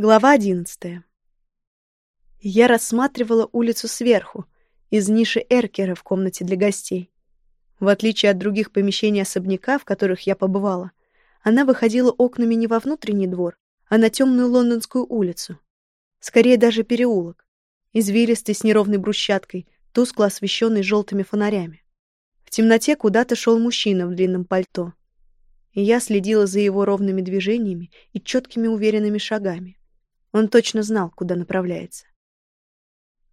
Глава одиннадцатая. Я рассматривала улицу сверху, из ниши эркера в комнате для гостей. В отличие от других помещений особняка, в которых я побывала, она выходила окнами не во внутренний двор, а на темную лондонскую улицу. Скорее даже переулок, извилистый с неровной брусчаткой, тускло освещенный желтыми фонарями. В темноте куда-то шел мужчина в длинном пальто. И я следила за его ровными движениями и четкими уверенными шагами. Он точно знал, куда направляется.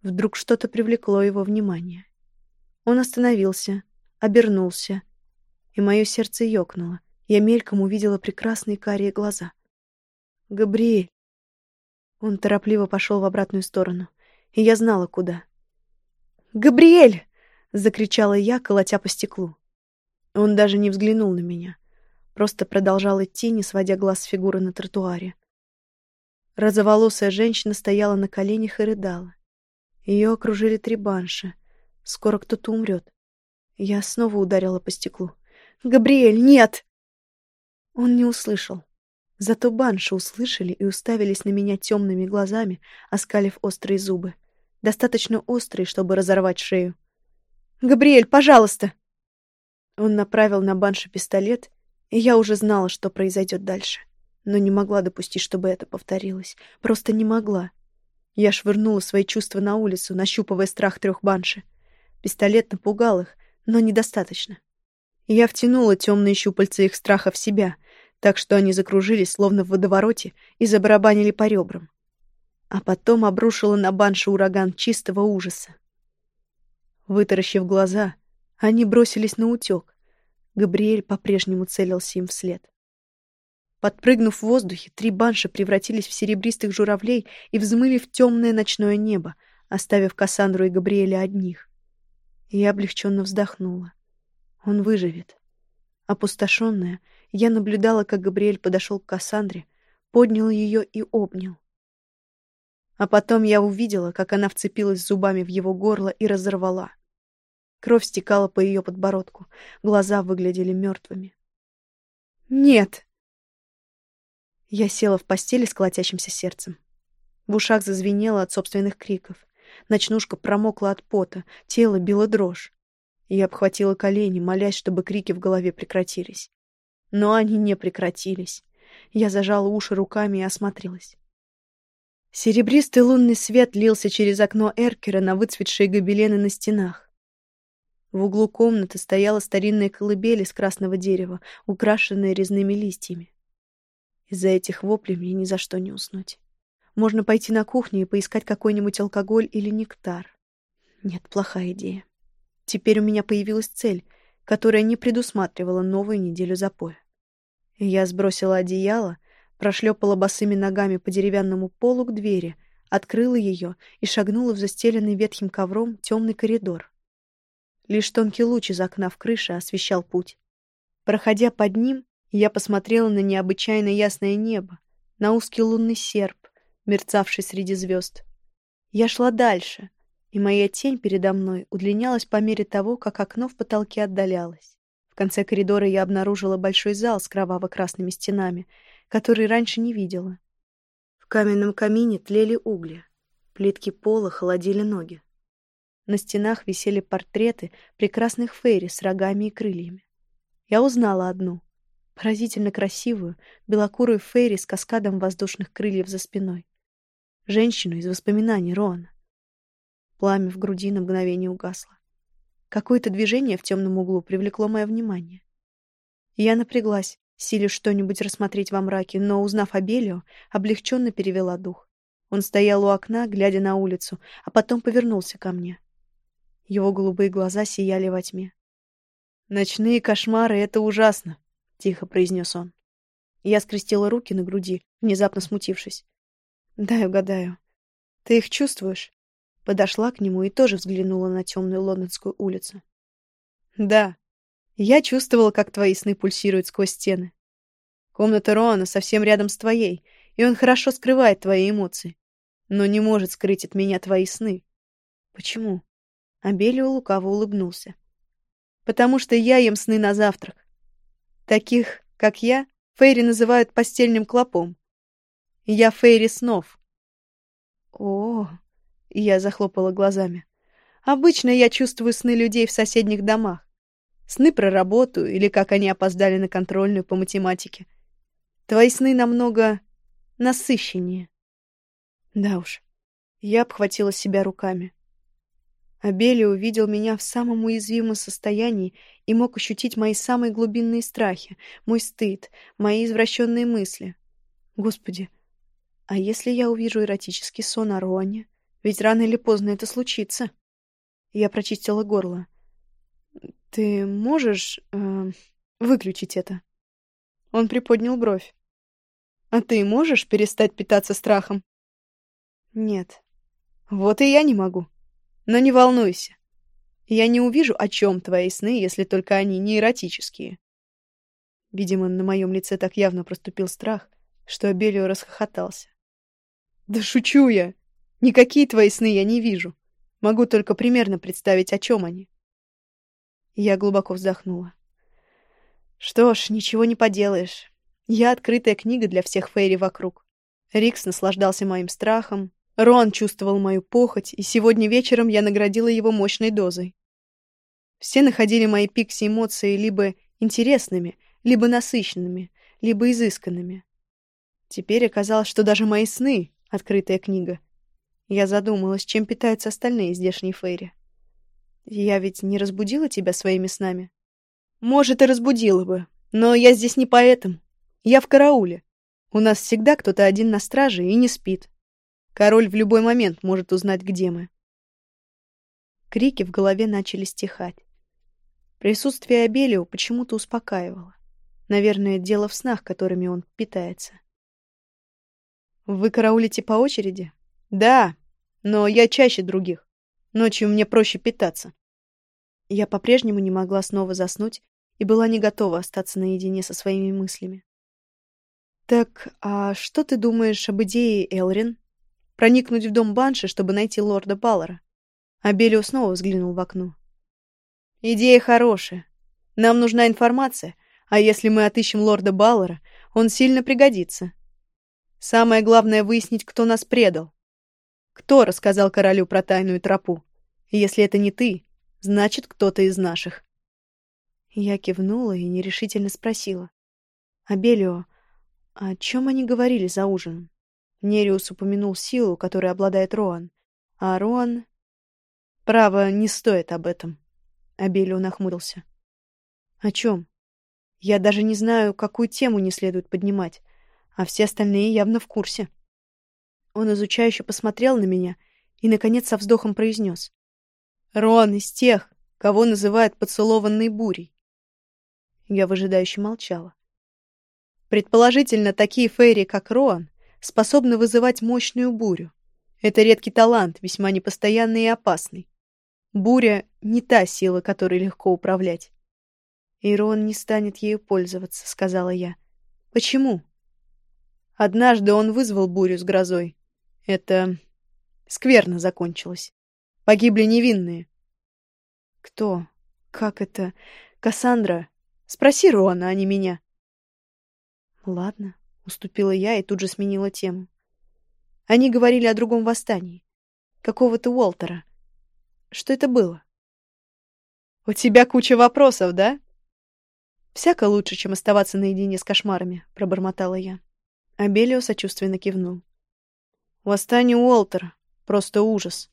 Вдруг что-то привлекло его внимание. Он остановился, обернулся, и мое сердце ёкнуло. Я мельком увидела прекрасные карие глаза. «Габриэль!» Он торопливо пошел в обратную сторону, и я знала, куда. «Габриэль!» — закричала я, колотя по стеклу. Он даже не взглянул на меня, просто продолжал идти, не сводя глаз с фигуры на тротуаре. Розоволосая женщина стояла на коленях и рыдала. Ее окружили три банши. Скоро кто-то умрет. Я снова ударила по стеклу. «Габриэль, нет!» Он не услышал. Зато банши услышали и уставились на меня темными глазами, оскалив острые зубы. Достаточно острые, чтобы разорвать шею. «Габриэль, пожалуйста!» Он направил на банши пистолет, и я уже знала, что произойдет дальше. Но не могла допустить, чтобы это повторилось. Просто не могла. Я швырнула свои чувства на улицу, нащупывая страх трех банши. Пистолет напугал их, но недостаточно. Я втянула темные щупальца их страха в себя, так что они закружились, словно в водовороте, и забарабанили по ребрам. А потом обрушила на банши ураган чистого ужаса. Вытаращив глаза, они бросились на утек. Габриэль по-прежнему целился им вслед. Подпрыгнув в воздухе, три банши превратились в серебристых журавлей и взмыли в темное ночное небо, оставив Кассандру и Габриэля одних. Я облегченно вздохнула. Он выживет. Опустошенная, я наблюдала, как Габриэль подошел к Кассандре, поднял ее и обнял. А потом я увидела, как она вцепилась зубами в его горло и разорвала. Кровь стекала по ее подбородку, глаза выглядели мертвыми. «Нет!» Я села в постели с колотящимся сердцем. В ушах зазвенело от собственных криков. Ночнушка промокла от пота, тело било дрожь. Я обхватила колени, молясь, чтобы крики в голове прекратились. Но они не прекратились. Я зажала уши руками и осмотрелась. Серебристый лунный свет лился через окно Эркера на выцветшие гобелены на стенах. В углу комнаты стояла старинная колыбель из красного дерева, украшенная резными листьями. Из-за этих воплей мне ни за что не уснуть. Можно пойти на кухню и поискать какой-нибудь алкоголь или нектар. Нет, плохая идея. Теперь у меня появилась цель, которая не предусматривала новую неделю запоя. Я сбросила одеяло, прошлепала босыми ногами по деревянному полу к двери, открыла ее и шагнула в застеленный ветхим ковром темный коридор. Лишь тонкий луч из окна в крыше освещал путь. Проходя под ним, я посмотрела на необычайно ясное небо, на узкий лунный серп, мерцавший среди звезд. Я шла дальше, и моя тень передо мной удлинялась по мере того, как окно в потолке отдалялось. В конце коридора я обнаружила большой зал с кроваво-красными стенами, который раньше не видела. В каменном камине тлели угли, плитки пола холодили ноги. На стенах висели портреты прекрасных фейри с рогами и крыльями. Я узнала одну поразительно красивую, белокурую Фейри с каскадом воздушных крыльев за спиной. Женщину из воспоминаний Роана. Пламя в груди на мгновение угасло. Какое-то движение в темном углу привлекло мое внимание. Я напряглась, силясь что-нибудь рассмотреть во мраке, но, узнав Абелио, облегченно перевела дух. Он стоял у окна, глядя на улицу, а потом повернулся ко мне. Его голубые глаза сияли во тьме. «Ночные кошмары — это ужасно», — тихо произнес он. Я скрестила руки на груди, внезапно смутившись. «Дай угадаю. Ты их чувствуешь?» Подошла к нему и тоже взглянула на темную лондонскую улицу. «Да. Я чувствовала, как твои сны пульсируют сквозь стены. Комната Роана совсем рядом с твоей, и он хорошо скрывает твои эмоции, но не может скрыть от меня твои сны. Почему?» Абелио лукаво улыбнулся. «Потому что я ем сны на завтрак. Таких, как я, Фейри называют постельным клопом. Я Фейри снов. О, я захлопала глазами. Обычно я чувствую сны людей в соседних домах. Сны про работу или как они опоздали на контрольную по математике. Твои сны намного насыщеннее. Да уж. Я обхватила себя руками. Абели увидел меня в самом уязвимом состоянии и мог ощутить мои самые глубинные страхи, мой стыд, мои извращенные мысли. Господи, а если я увижу эротический сон о Роане? Ведь рано или поздно это случится. Я прочистила горло. Ты можешь э, выключить это? Он приподнял бровь. А ты можешь перестать питаться страхом? Нет. Вот и я не могу. Но не волнуйся. Я не увижу, о чем твои сны, если только они не эротические. Видимо, на моем лице так явно проступил страх, что Абелио расхохотался. Да шучу я. Никакие твои сны я не вижу. Могу только примерно представить, о чем они. Я глубоко вздохнула. Что ж, ничего не поделаешь. Я открытая книга для всех Фейри вокруг. Рикс наслаждался моим страхом, Рон чувствовал мою похоть, и сегодня вечером я наградила его мощной дозой. Все находили мои пикси эмоции либо интересными, либо насыщенными, либо изысканными. Теперь оказалось, что даже мои сны — открытая книга. Я задумалась, чем питаются остальные здешние фейри. Я ведь не разбудила тебя своими снами? Может, и разбудила бы, но я здесь не поэтому. Я в карауле. У нас всегда кто-то один на страже и не спит. Король в любой момент может узнать, где мы. Крики в голове начали стихать. Присутствие Абелио почему-то успокаивало. Наверное, дело в снах, которыми он питается. «Вы караулите по очереди?» «Да, но я чаще других. Ночью мне проще питаться». Я по-прежнему не могла снова заснуть и была не готова остаться наедине со своими мыслями. «Так, а что ты думаешь об идее Элрин?» Проникнуть в дом Банши, чтобы найти лорда Баллара. Абелио снова взглянул в окно. «Идея хорошая. Нам нужна информация, а если мы отыщем лорда Баллара, он сильно пригодится. Самое главное — выяснить, кто нас предал. Кто рассказал королю про тайную тропу? если это не ты, значит, кто-то из наших». Я кивнула и нерешительно спросила. «Абелио, о чем они говорили за ужином?» Нериус упомянул силу, которой обладает Роан. А Роан... Право, не стоит об этом. Абелио нахмурился. О чем? Я даже не знаю, какую тему не следует поднимать, а все остальные явно в курсе. Он изучающе посмотрел на меня и, наконец, со вздохом произнес. Роан из тех, кого называют поцелованной бурей. Я выжидающе молчала. Предположительно, такие фейри, как Роан, способна вызывать мощную бурю. Это редкий талант, весьма непостоянный и опасный. Буря — не та сила, которой легко управлять. «Ирон не станет ею пользоваться», — сказала я. «Почему?» Однажды он вызвал бурю с грозой. Это скверно закончилось. Погибли невинные. Кто? Как это? Кассандра? Спроси Рона, а не меня. Ладно. Уступила я и тут же сменила тему. Они говорили о другом восстании. Какого-то Уолтера. Что это было? «У тебя куча вопросов, да?» «Всяко лучше, чем оставаться наедине с кошмарами», — пробормотала я. Абелио сочувственно кивнул. «Восстание Уолтера. Просто ужас».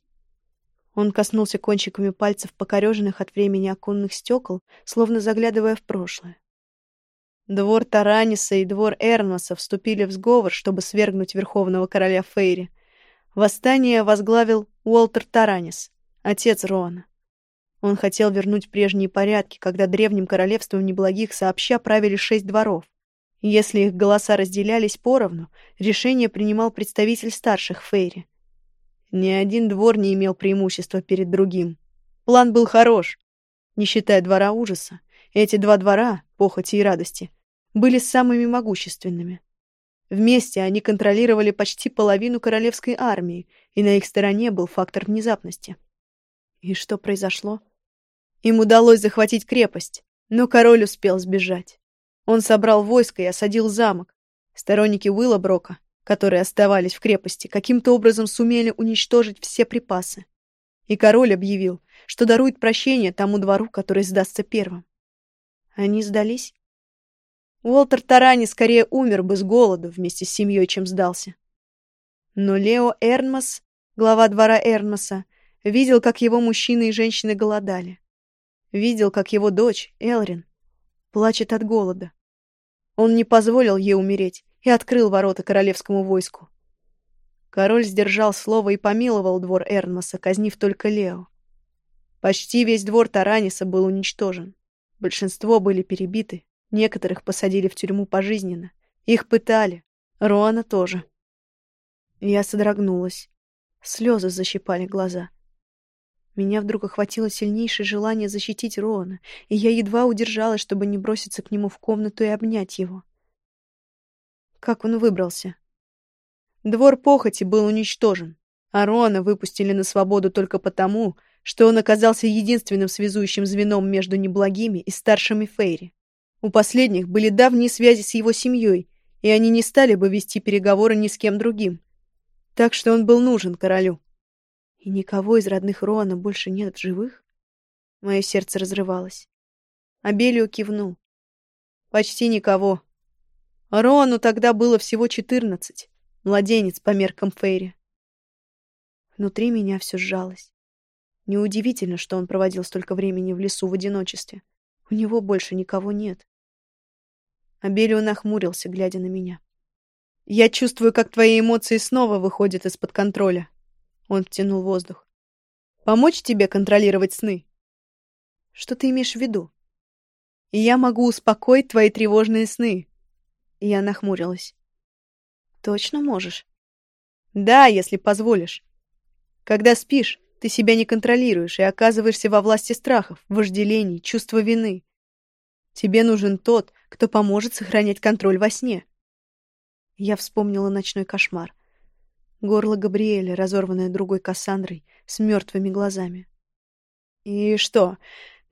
Он коснулся кончиками пальцев покореженных от времени оконных стекол, словно заглядывая в прошлое. Двор Тараниса и двор Эрноса вступили в сговор, чтобы свергнуть верховного короля Фейри. Восстание возглавил Уолтер Таранис, отец Роана. Он хотел вернуть прежние порядки, когда древним королевством неблагих сообща правили шесть дворов. Если их голоса разделялись поровну, решение принимал представитель старших Фейри. Ни один двор не имел преимущества перед другим. План был хорош, не считая двора ужаса. Эти два двора, похоти и радости, были самыми могущественными. Вместе они контролировали почти половину королевской армии, и на их стороне был фактор внезапности. И что произошло? Им удалось захватить крепость, но король успел сбежать. Он собрал войско и осадил замок. Сторонники Уиллаброка которые оставались в крепости, каким-то образом сумели уничтожить все припасы. И король объявил, что дарует прощение тому двору, который сдастся первым. Они сдались? Уолтер Тарани скорее умер бы с голоду вместе с семьей, чем сдался. Но Лео Эрнмас, глава двора Эрнмаса, видел, как его мужчины и женщины голодали. Видел, как его дочь, Элрин, плачет от голода. Он не позволил ей умереть и открыл ворота королевскому войску. Король сдержал слово и помиловал двор Эрнмаса, казнив только Лео. Почти весь двор Тараниса был уничтожен. Большинство были перебиты, некоторых посадили в тюрьму пожизненно. Их пытали. Роана тоже. Я содрогнулась. Слезы защипали глаза. Меня вдруг охватило сильнейшее желание защитить Роана, и я едва удержалась, чтобы не броситься к нему в комнату и обнять его. Как он выбрался? Двор похоти был уничтожен, а Роана выпустили на свободу только потому, что он оказался единственным связующим звеном между неблагими и старшими Фейри. У последних были давние связи с его семьей, и они не стали бы вести переговоры ни с кем другим. Так что он был нужен королю. И никого из родных Роана больше нет в живых? Мое сердце разрывалось. Абелио кивнул. Почти никого. Роану тогда было всего четырнадцать. Младенец по меркам Фейри. Внутри меня все сжалось. Неудивительно, что он проводил столько времени в лесу в одиночестве. У него больше никого нет. Абелио нахмурился, глядя на меня. «Я чувствую, как твои эмоции снова выходят из-под контроля. Он втянул воздух. Помочь тебе контролировать сны? Что ты имеешь в виду? Я могу успокоить твои тревожные сны. Я нахмурилась. Точно можешь? Да, если позволишь. Когда спишь, ты себя не контролируешь и оказываешься во власти страхов, вожделений, чувства вины. Тебе нужен тот, кто поможет сохранять контроль во сне. Я вспомнила ночной кошмар. Горло Габриэля, разорванное другой Кассандрой, с мертвыми глазами. «И что,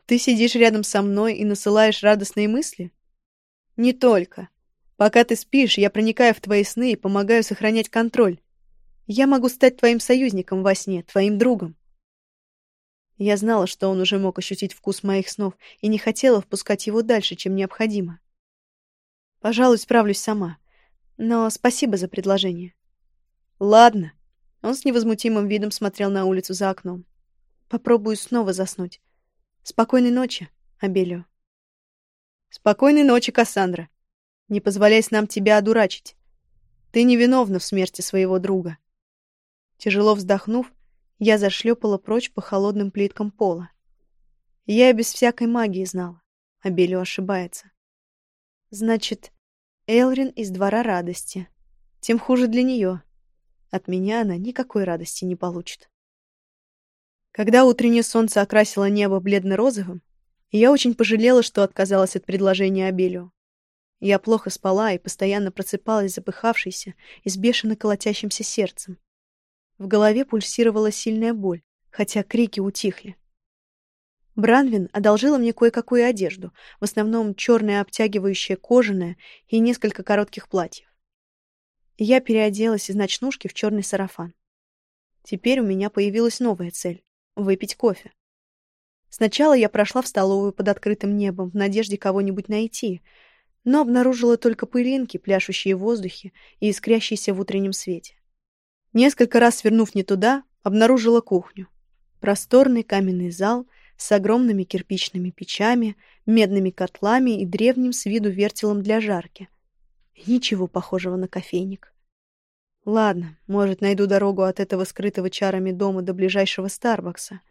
ты сидишь рядом со мной и насылаешь радостные мысли?» «Не только. Пока ты спишь, я проникаю в твои сны и помогаю сохранять контроль. Я могу стать твоим союзником во сне, твоим другом». Я знала, что он уже мог ощутить вкус моих снов и не хотела впускать его дальше, чем необходимо. Пожалуй, справлюсь сама. Но спасибо за предложение. Ладно. Он с невозмутимым видом смотрел на улицу за окном. Попробую снова заснуть. Спокойной ночи, Абелио. Спокойной ночи, Кассандра. Не позволяй нам тебя одурачить. Ты невиновна в смерти своего друга. Тяжело вздохнув, я зашлепала прочь по холодным плиткам пола. Я без всякой магии знала. Абелио ошибается. Значит, Элрин из двора радости. Тем хуже для нее. От меня она никакой радости не получит. Когда утреннее солнце окрасило небо бледно-розовым, я очень пожалела, что отказалась от предложения Абелио. Я плохо спала и постоянно просыпалась запыхавшейся и с бешено колотящимся сердцем. В голове пульсировала сильная боль, хотя крики утихли. Бранвин одолжила мне кое-какую одежду, в основном черное обтягивающее кожаное и несколько коротких платьев. Я переоделась из ночнушки в черный сарафан. Теперь у меня появилась новая цель — выпить кофе. Сначала я прошла в столовую под открытым небом в надежде кого-нибудь найти, но обнаружила только пылинки, пляшущие в воздухе и искрящиеся в утреннем свете. Несколько раз свернув не туда, обнаружила кухню. Просторный каменный зал с огромными кирпичными печами, медными котлами и древним с виду вертелом для жарки. ничего похожего на кофейник. Ладно, может, найду дорогу от этого скрытого чарами дома до ближайшего Старбакса.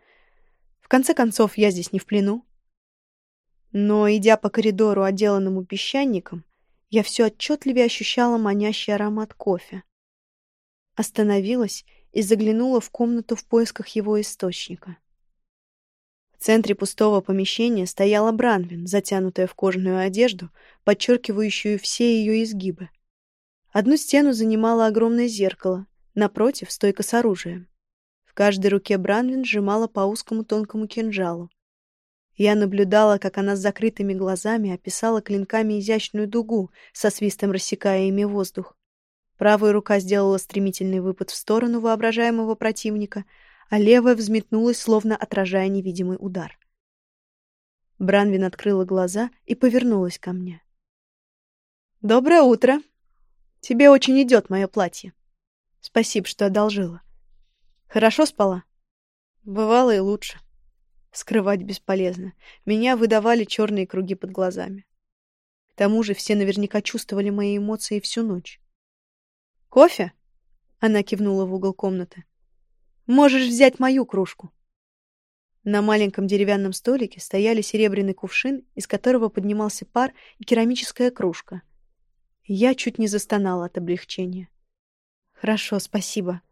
В конце концов, я здесь не в плену. Но, идя по коридору, отделанному песчаником, я все отчетливее ощущала манящий аромат кофе. Остановилась и заглянула в комнату в поисках его источника. В центре пустого помещения стояла Бранвин, затянутая в кожаную одежду, подчеркивающую все ее изгибы. Одну стену занимало огромное зеркало, напротив — стойка с оружием. В каждой руке Бранвин сжимала по узкому тонкому кинжалу. Я наблюдала, как она с закрытыми глазами описала клинками изящную дугу, со свистом рассекая ими воздух. Правая рука сделала стремительный выпад в сторону воображаемого противника, а левая взметнулась, словно отражая невидимый удар. Бранвин открыла глаза и повернулась ко мне. «Доброе утро! Тебе очень идет мое платье. Спасибо, что одолжила. Хорошо спала?» «Бывало и лучше. Скрывать бесполезно. Меня выдавали черные круги под глазами. К тому же все наверняка чувствовали мои эмоции всю ночь. «Кофе?» — она кивнула в угол комнаты. «Можешь взять мою кружку». На маленьком деревянном столике стояли серебряный кувшин, из которого поднимался пар, и керамическая кружка. Я чуть не застонала от облегчения. «Хорошо, спасибо».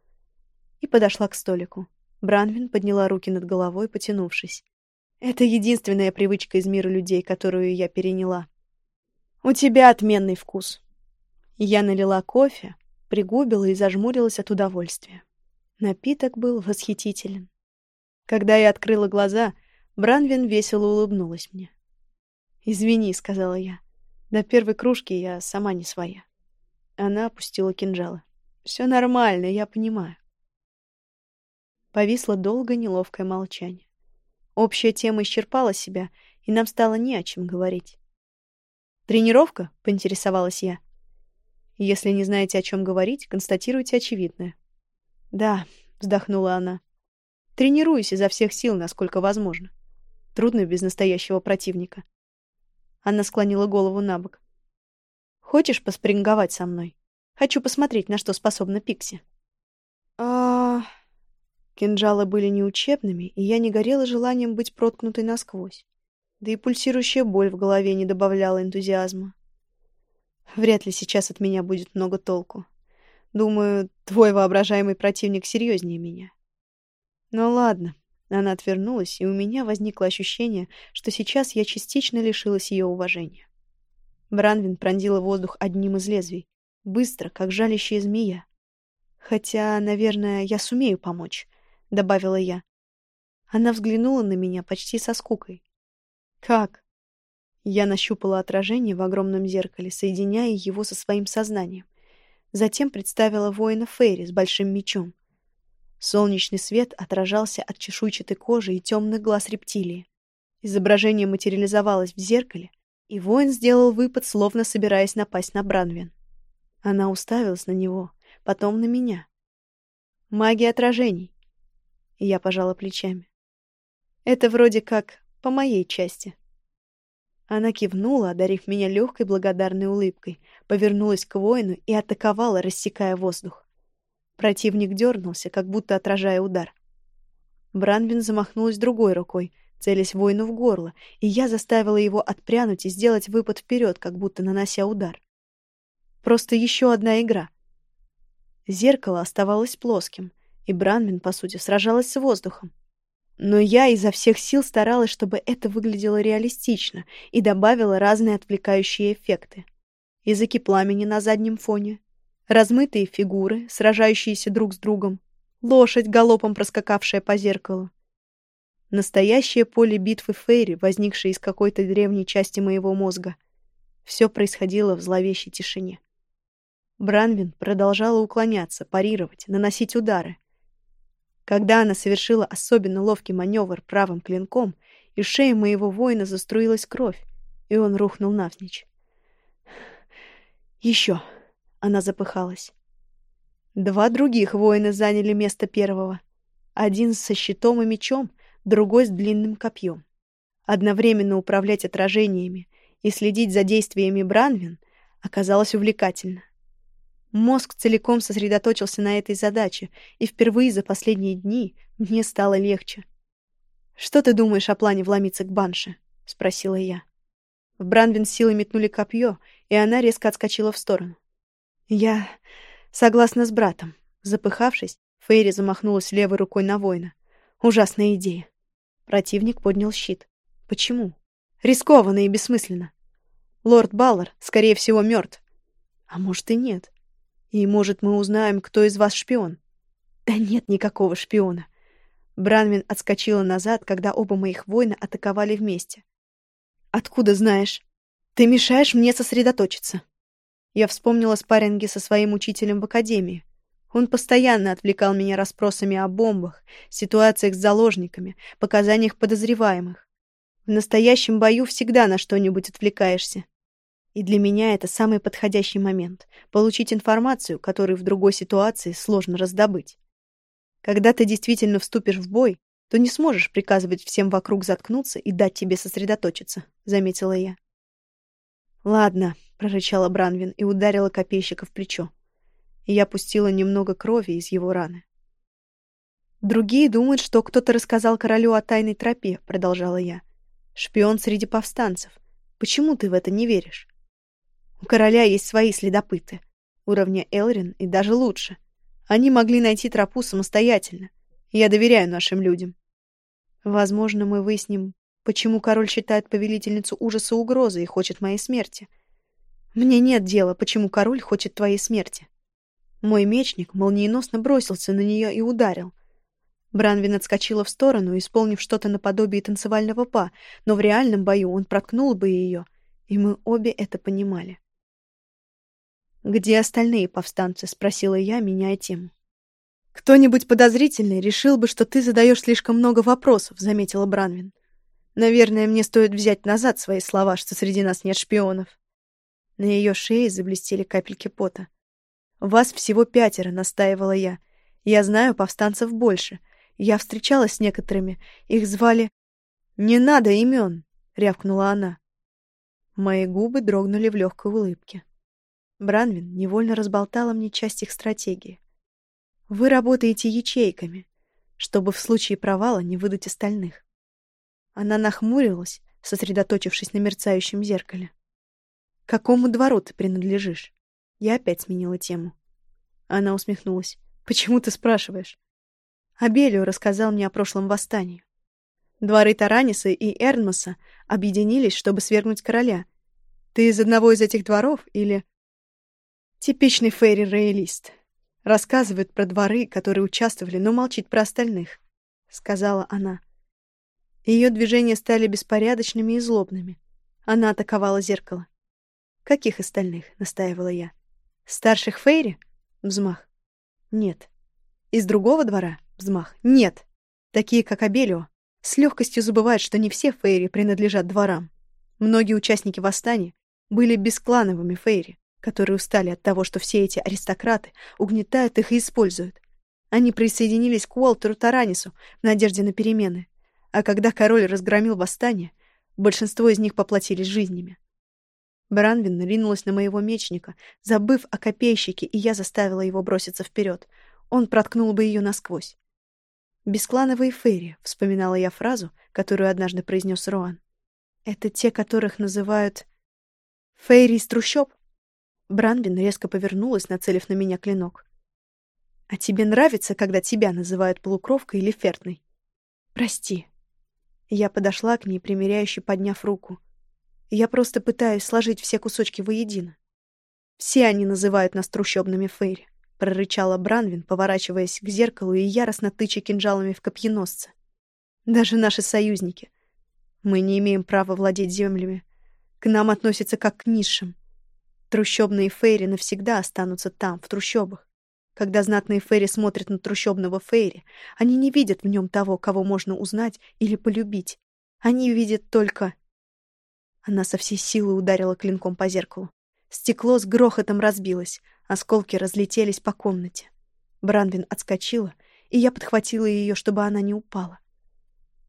И подошла к столику. Бранвин подняла руки над головой, потянувшись. Это единственная привычка из мира людей, которую я переняла. «У тебя отменный вкус». Я налила кофе, пригубила и зажмурилась от удовольствия. Напиток был восхитителен. Когда я открыла глаза, Бранвин весело улыбнулась мне. «Извини», — сказала я. «До первой кружки я сама не своя». Она опустила кинжалы. «Все нормально, я понимаю». Повисло долгое неловкое молчание. Общая тема исчерпала себя, и нам стало не о чем говорить. «Тренировка?» — поинтересовалась я. Если не знаете, о чем говорить, констатируйте очевидное. Да, вздохнула она. Тренируюсь изо всех сил, насколько возможно. Трудно без настоящего противника. Она склонила голову на бок. Хочешь поспринговать со мной? Хочу посмотреть, на что способна Пикси. А, Кинжалы были неучебными, и я не горела желанием быть проткнутой насквозь. Да и пульсирующая боль в голове не добавляла энтузиазма. Вряд ли сейчас от меня будет много толку. Думаю, твой воображаемый противник серьезнее меня. Ну ладно. Она отвернулась, и у меня возникло ощущение, что сейчас я частично лишилась ее уважения. Бранвин пронзила воздух одним из лезвий, быстро, как жалящая змея. «Хотя, наверное, я сумею помочь», — добавила я. Она взглянула на меня почти со скукой. «Как?» Я нащупала отражение в огромном зеркале, соединяя его со своим сознанием. Затем представила воина Фейри с большим мечом. Солнечный свет отражался от чешуйчатой кожи и темных глаз рептилии. Изображение материализовалось в зеркале, и воин сделал выпад, словно собираясь напасть на Бранвин. Она уставилась на него, потом на меня. Магия отражений. Я пожала плечами. Это вроде как по моей части. Она кивнула, одарив меня легкой благодарной улыбкой, повернулась к воину и атаковала, рассекая воздух. Противник дернулся, как будто отражая удар. Бранвин замахнулась другой рукой, целясь воину в горло, и я заставила его отпрянуть и сделать выпад вперед, как будто нанося удар. Просто еще одна игра. Зеркало оставалось плоским, и Бранвин, по сути, сражалась с воздухом. Но я изо всех сил старалась, чтобы это выглядело реалистично, и добавила разные отвлекающие эффекты. Языки пламени на заднем фоне, размытые фигуры, сражающиеся друг с другом, лошадь, галопом проскакавшая по зеркалу. Настоящее поле битвы Фейри, возникшее из какой-то древней части моего мозга. Все происходило в зловещей тишине. Бранвин продолжала уклоняться, парировать, наносить удары — когда она совершила особенно ловкий маневр правым клинком, из шеи моего воина заструилась кровь, и он рухнул навзничь. «Еще!» — она запыхалась. Два других воина заняли место первого. Один со щитом и мечом, другой с длинным копьем. Одновременно управлять отражениями и следить за действиями Бранвин оказалось увлекательно. Мозг целиком сосредоточился на этой задаче, и впервые за последние дни мне стало легче. «Что ты думаешь о плане вломиться к банше?» — спросила я. В Бранвин силой метнули копье, и она резко отскочила в сторону. «Я согласна с братом». Запыхавшись, Фейри замахнулась левой рукой на воина. «Ужасная идея». Противник поднял щит. «Почему?» «Рискованно и бессмысленно. Лорд Баллар, скорее всего, мертв. А может и нет. И, может, мы узнаем, кто из вас шпион? Да нет никакого шпиона. Бранвин отскочила назад, когда оба моих воина атаковали вместе. Откуда знаешь? Ты мешаешь мне сосредоточиться. Я вспомнила спарринги со своим учителем в академии. Он постоянно отвлекал меня расспросами о бомбах, ситуациях с заложниками, показаниях подозреваемых. В настоящем бою всегда на что-нибудь отвлекаешься. И для меня это самый подходящий момент — получить информацию, которую в другой ситуации сложно раздобыть. Когда ты действительно вступишь в бой, то не сможешь приказывать всем вокруг заткнуться и дать тебе сосредоточиться», — заметила я. «Ладно», — прорычала Бранвин и ударила копейщика в плечо. я пустила немного крови из его раны. «Другие думают, что кто-то рассказал королю о тайной тропе», — продолжала я. «Шпион среди повстанцев. Почему ты в это не веришь? У короля есть свои следопыты. Уровня Элрин и даже лучше. Они могли найти тропу самостоятельно. Я доверяю нашим людям. Возможно, мы выясним, почему король считает повелительницу ужаса угрозой и хочет моей смерти. Мне нет дела, почему король хочет твоей смерти. Мой мечник молниеносно бросился на нее и ударил. Бранвин отскочила в сторону, исполнив что-то наподобие танцевального па, но в реальном бою он проткнул бы ее, и мы обе это понимали. «Где остальные повстанцы?» — спросила я, меняя тему. «Кто-нибудь подозрительный решил бы, что ты задаешь слишком много вопросов», — заметила Бранвин. «Наверное, мне стоит взять назад свои слова, что среди нас нет шпионов». На ее шее заблестели капельки пота. «Вас всего пятеро», — настаивала я. «Я знаю повстанцев больше. Я встречалась с некоторыми. Их звали...» «Не надо имен», — рявкнула она. Мои губы дрогнули в легкой улыбке. Бранвин невольно разболтала мне часть их стратегии. Вы работаете ячейками, чтобы в случае провала не выдать остальных. Она нахмурилась, сосредоточившись на мерцающем зеркале. «Какому двору ты принадлежишь?» Я опять сменила тему. Она усмехнулась. «Почему ты спрашиваешь?» Абелио рассказал мне о прошлом восстании. Дворы Тараниса и Эрнмаса объединились, чтобы свергнуть короля. Ты из одного из этих дворов или... Типичный фейри-роялист. Рассказывает про дворы, которые участвовали, но молчит про остальных», — сказала она. Ее движения стали беспорядочными и злобными. Она атаковала зеркало. «Каких остальных?» — настаивала я. «Старших Фейри?» — взмах. «Нет». «Из другого двора?» — взмах. «Нет». Такие, как Абелио, с легкостью забывают, что не все Фейри принадлежат дворам. Многие участники восстания были бесклановыми Фейри которые устали от того, что все эти аристократы угнетают их и используют. Они присоединились к Уолтеру Таранису в надежде на перемены. А когда король разгромил восстание, большинство из них поплатились жизнями. Бранвин ринулась на моего мечника, забыв о копейщике, и я заставила его броситься вперед. Он проткнул бы ее насквозь. «Бесклановые фейри», — вспоминала я фразу, которую однажды произнес Роан. «Это те, которых называют фейри из трущоб?» Бранвин резко повернулась, нацелив на меня клинок. «А тебе нравится, когда тебя называют полукровкой или фертной?» «Прости». Я подошла к ней, примиряюще подняв руку. Я просто пытаюсь сложить все кусочки воедино. «Все они называют нас трущобными фейри», — прорычала Бранвин, поворачиваясь к зеркалу и яростно тыча кинжалами в копьеносца. «Даже наши союзники. Мы не имеем права владеть землями. К нам относятся как к низшим. Трущобные фейри навсегда останутся там, в трущобах. Когда знатные фейри смотрят на трущобного фейри, они не видят в нем того, кого можно узнать или полюбить. Они видят только... Она со всей силы ударила клинком по зеркалу. Стекло с грохотом разбилось, осколки разлетелись по комнате. Бранвин отскочила, и я подхватила ее, чтобы она не упала.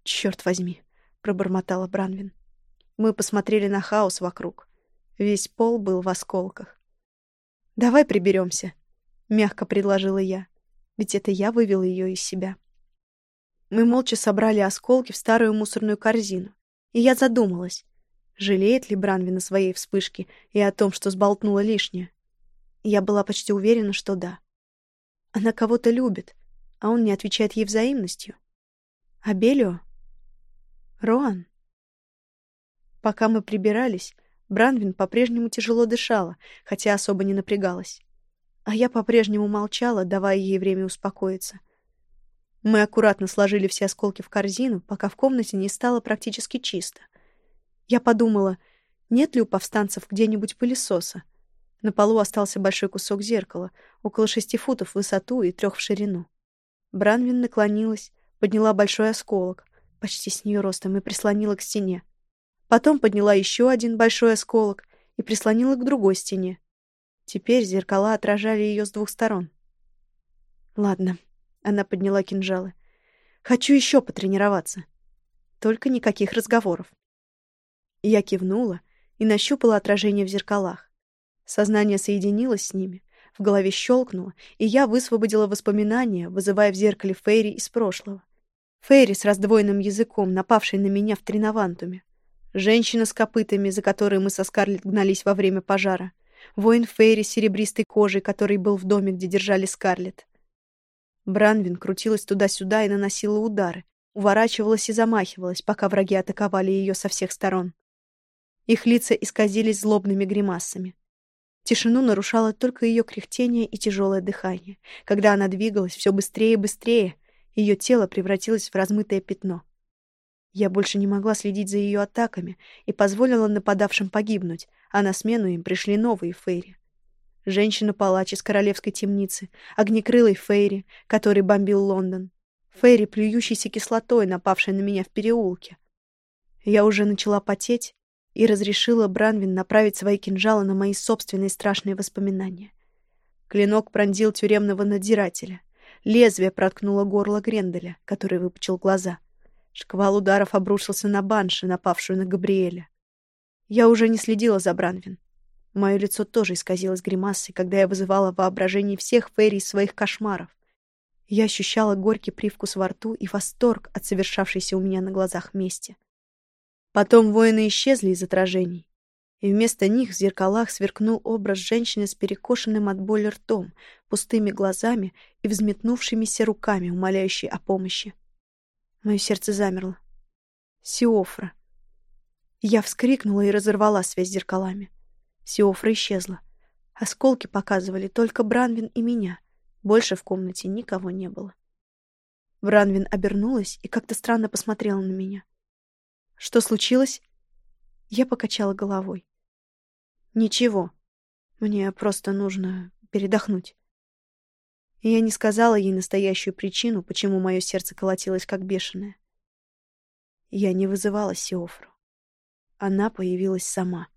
«Черт возьми!» — пробормотала Бранвин. Мы посмотрели на хаос вокруг. Весь пол был в осколках. «Давай приберемся», — мягко предложила я. Ведь это я вывела ее из себя. Мы молча собрали осколки в старую мусорную корзину. И я задумалась, жалеет ли Бранвин о своей вспышке и о том, что сболтнула лишнее. Я была почти уверена, что да. Она кого-то любит, а он не отвечает ей взаимностью. Абелио? Роан? Пока мы прибирались, Бранвин по-прежнему тяжело дышала, хотя особо не напрягалась. А я по-прежнему молчала, давая ей время успокоиться. Мы аккуратно сложили все осколки в корзину, пока в комнате не стало практически чисто. Я подумала, нет ли у повстанцев где-нибудь пылесоса. На полу остался большой кусок зеркала, около шести футов в высоту и трех в ширину. Бранвин наклонилась, подняла большой осколок, почти с нее ростом, и прислонила к стене. Потом подняла еще один большой осколок и прислонила к другой стене. Теперь зеркала отражали ее с двух сторон. «Ладно», — она подняла кинжалы. «Хочу еще потренироваться. Только никаких разговоров». Я кивнула и нащупала отражение в зеркалах. Сознание соединилось с ними, в голове щелкнуло, и я высвободила воспоминания, вызывая в зеркале Фейри из прошлого. Фейри с раздвоенным языком, напавшей на меня в Тринавантуме. Женщина с копытами, за которой мы со Скарлетт гнались во время пожара. Воин Фейри с серебристой кожей, который был в доме, где держали Скарлетт. Бранвин крутилась туда-сюда и наносила удары, уворачивалась и замахивалась, пока враги атаковали ее со всех сторон. Их лица исказились злобными гримасами. Тишину нарушало только ее кряхтение и тяжелое дыхание. Когда она двигалась все быстрее и быстрее, ее тело превратилось в размытое пятно. Я больше не могла следить за ее атаками и позволила нападавшим погибнуть, а на смену им пришли новые Фейри. Женщина-палач из королевской темницы, огнекрылый Фейри, который бомбил Лондон, Фейри, плюющийся кислотой, напавший на меня в переулке. Я уже начала потеть и разрешила Бранвин направить свои кинжалы на мои собственные страшные воспоминания. Клинок пронзил тюремного надзирателя. Лезвие проткнуло горло Гренделя, который выпучил глаза. Шквал ударов обрушился на Банши, напавшую на Габриэля. Я уже не следила за Бранвин. Мое лицо тоже исказилось гримасой, когда я вызывала воображение всех фейри из своих кошмаров. Я ощущала горький привкус во рту и восторг от совершавшейся у меня на глазах мести. Потом воины исчезли из отражений, и вместо них в зеркалах сверкнул образ женщины с перекошенным от боли ртом, пустыми глазами и взметнувшимися руками, умоляющей о помощи. Мое сердце замерло. Сиофра. Я вскрикнула и разорвала связь с зеркалами. Сиофра исчезла. Осколки показывали только Бранвин и меня. Больше в комнате никого не было. Бранвин обернулась и как-то странно посмотрела на меня. «Что случилось?» Я покачала головой. «Ничего. Мне просто нужно передохнуть». И я не сказала ей настоящую причину, почему мое сердце колотилось как бешеное. Я не вызывала Сиофру. Она появилась сама.